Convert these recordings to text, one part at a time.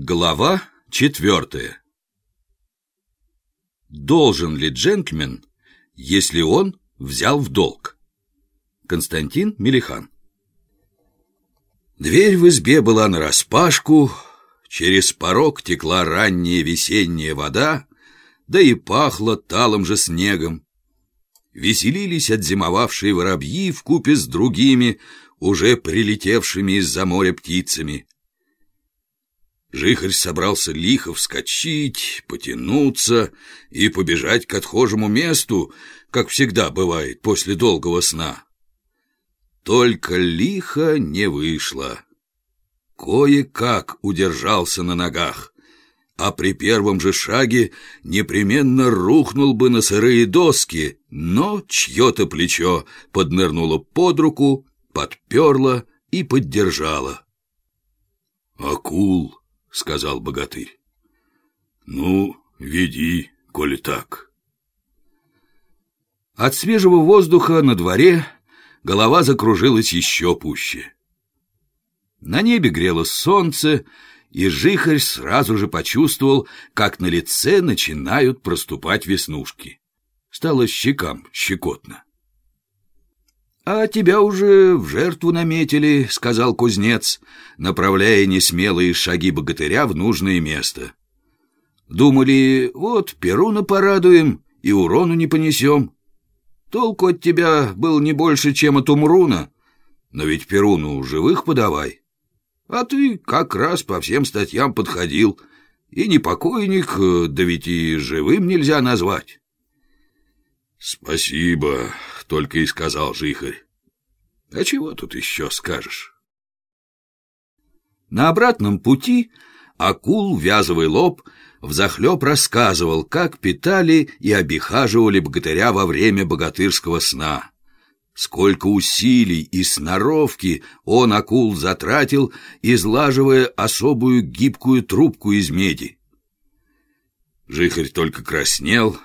Глава четвертая Должен ли джентльмен, если он взял в долг? Константин Мелихан Дверь в избе была нараспашку, через порог текла ранняя весенняя вода, да и пахло талым же снегом. Веселились отзимовавшие воробьи в купе с другими, уже прилетевшими из-за моря птицами. Жихарь собрался лихо вскочить, потянуться и побежать к отхожему месту, как всегда бывает после долгого сна. Только лихо не вышло. Кое-как удержался на ногах, а при первом же шаге непременно рухнул бы на сырые доски, но чье-то плечо поднырнуло под руку, подперло и поддержало. «Акул!» — сказал богатырь. «Ну, веди, коли так». От свежего воздуха на дворе голова закружилась еще пуще. На небе грело солнце, и жихарь сразу же почувствовал, как на лице начинают проступать веснушки. Стало щекам щекотно. «А тебя уже в жертву наметили», — сказал кузнец, направляя несмелые шаги богатыря в нужное место. «Думали, вот Перуна порадуем и урону не понесем. Толку от тебя был не больше, чем от Умруна, но ведь Перуну живых подавай. А ты как раз по всем статьям подходил, и не покойник, да ведь и живым нельзя назвать». «Спасибо», — только и сказал Жихарь. «А чего тут еще скажешь?» На обратном пути акул, вязовый лоб, взахлеб рассказывал, как питали и обихаживали богатыря во время богатырского сна. Сколько усилий и сноровки он, акул, затратил, излаживая особую гибкую трубку из меди. Жихарь только краснел,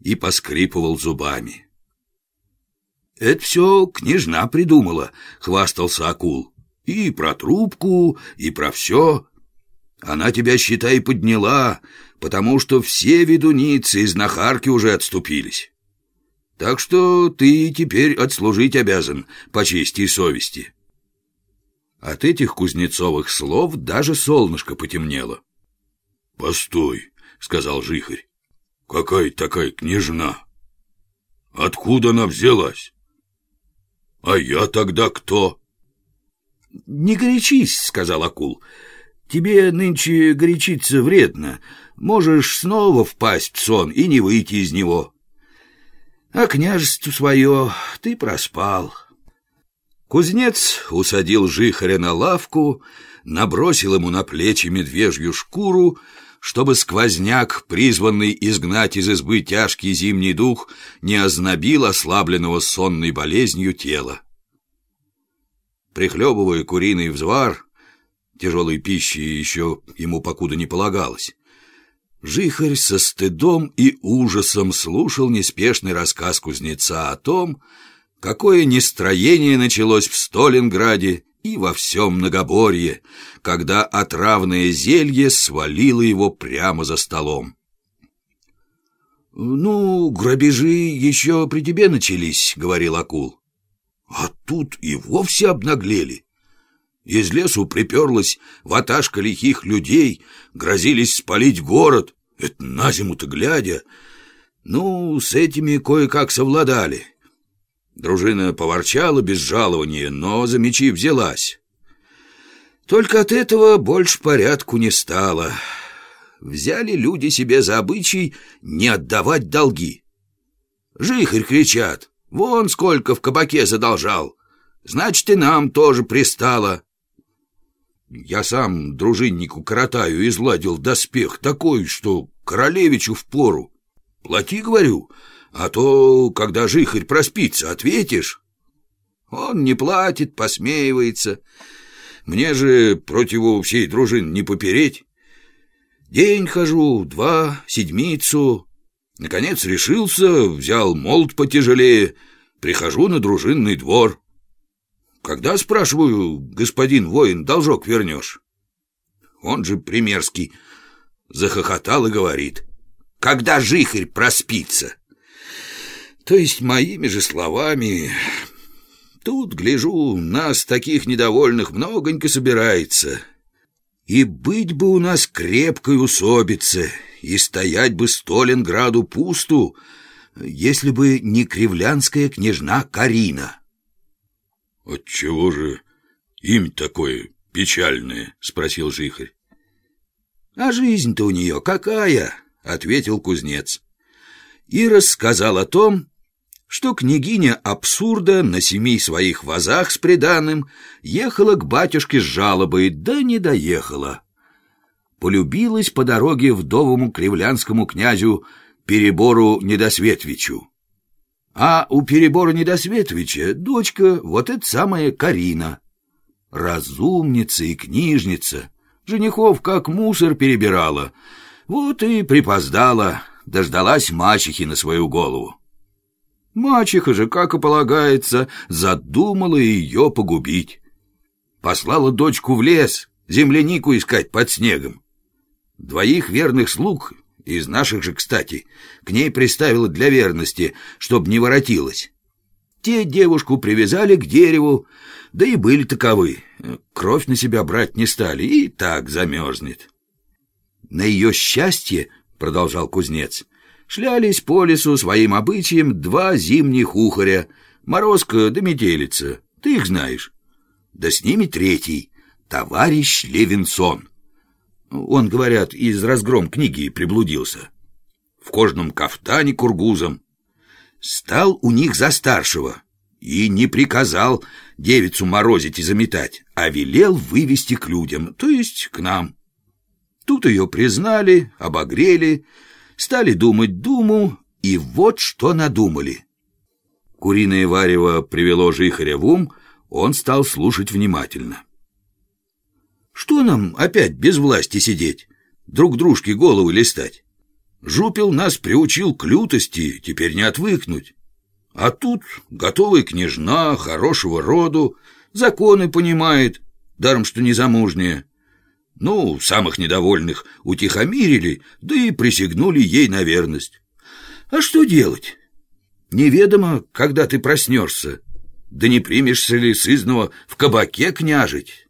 и поскрипывал зубами. «Это все княжна придумала», — хвастался акул. «И про трубку, и про все. Она тебя, считай, подняла, потому что все ведуницы из нахарки уже отступились. Так что ты теперь отслужить обязан по чести и совести». От этих кузнецовых слов даже солнышко потемнело. «Постой», — сказал Жихарь. Какая такая княжна? Откуда она взялась? А я тогда кто? Не горячись, сказал акул. Тебе нынче горячиться вредно. Можешь снова впасть в сон и не выйти из него. А княжество свое ты проспал. Кузнец усадил жихаря на лавку, набросил ему на плечи медвежью шкуру, чтобы сквозняк, призванный изгнать из избы тяжкий зимний дух, не ознобил ослабленного сонной болезнью тела. Прихлебывая куриный взвар, тяжелой пищи еще ему покуда не полагалось, Жихарь со стыдом и ужасом слушал неспешный рассказ кузнеца о том, какое нестроение началось в Сталинграде и во всем многоборье, когда отравное зелье свалило его прямо за столом. «Ну, грабежи еще при тебе начались», — говорил акул. «А тут и вовсе обнаглели. Из лесу приперлась ваташка лихих людей, грозились спалить город. Это на зиму-то глядя. Ну, с этими кое-как совладали». Дружина поворчала без жалования, но за мечи взялась. Только от этого больше порядку не стало. Взяли люди себе за обычай не отдавать долги. Жихарь кричат, вон сколько в кабаке задолжал. Значит, и нам тоже пристало. Я сам дружиннику Каратаю изладил доспех такой, что королевичу впору. Плати, говорю, — а то, когда жихарь проспится, ответишь. Он не платит, посмеивается. Мне же против всей дружины не попереть. День хожу, два, седмицу. Наконец решился, взял молот потяжелее, прихожу на дружинный двор. Когда, спрашиваю, господин воин, должок вернешь? он же примерский, захохотал и говорит, «Когда жихарь проспится?» То есть моими же словами... Тут, гляжу, нас таких недовольных многонько собирается. И быть бы у нас крепкой усобице, и стоять бы Сталинграду пусту, если бы не кривлянская княжна Карина. «Отчего же имя такое печальное?» — спросил Жихарь. «А жизнь-то у нее какая?» — ответил кузнец. И рассказал о том, что княгиня абсурда на семи своих вазах с приданым ехала к батюшке с жалобой, да не доехала. Полюбилась по дороге вдовому кривлянскому князю Перебору Недосветвичу. А у Перебора Недосветвича дочка вот эта самая Карина. Разумница и книжница, женихов как мусор перебирала. Вот и припоздала, дождалась мачехи на свою голову. Мачеха же, как и полагается, задумала ее погубить. Послала дочку в лес, землянику искать под снегом. Двоих верных слуг, из наших же, кстати, к ней приставила для верности, чтоб не воротилась. Те девушку привязали к дереву, да и были таковы. Кровь на себя брать не стали, и так замерзнет. На ее счастье, — продолжал кузнец, — шлялись по лесу своим обычаем два зимних ухаря, Морозко да Метелица, ты их знаешь. Да с ними третий, товарищ Левинсон. Он, говорят, из разгром книги приблудился. В кожном кафтане кургузом. Стал у них за старшего и не приказал девицу морозить и заметать, а велел вывести к людям, то есть к нам. Тут ее признали, обогрели, Стали думать думу, и вот что надумали. Куриное варево привело Жихаря в ум, он стал слушать внимательно. Что нам опять без власти сидеть, друг дружке головы листать? Жупил нас приучил к лютости, теперь не отвыкнуть. А тут готовая княжна, хорошего роду, законы понимает, даром что незамужняя. Ну, самых недовольных утихомирили, да и присягнули ей на верность. А что делать? Неведомо, когда ты проснешься, да не примешься ли сызного в кабаке княжить.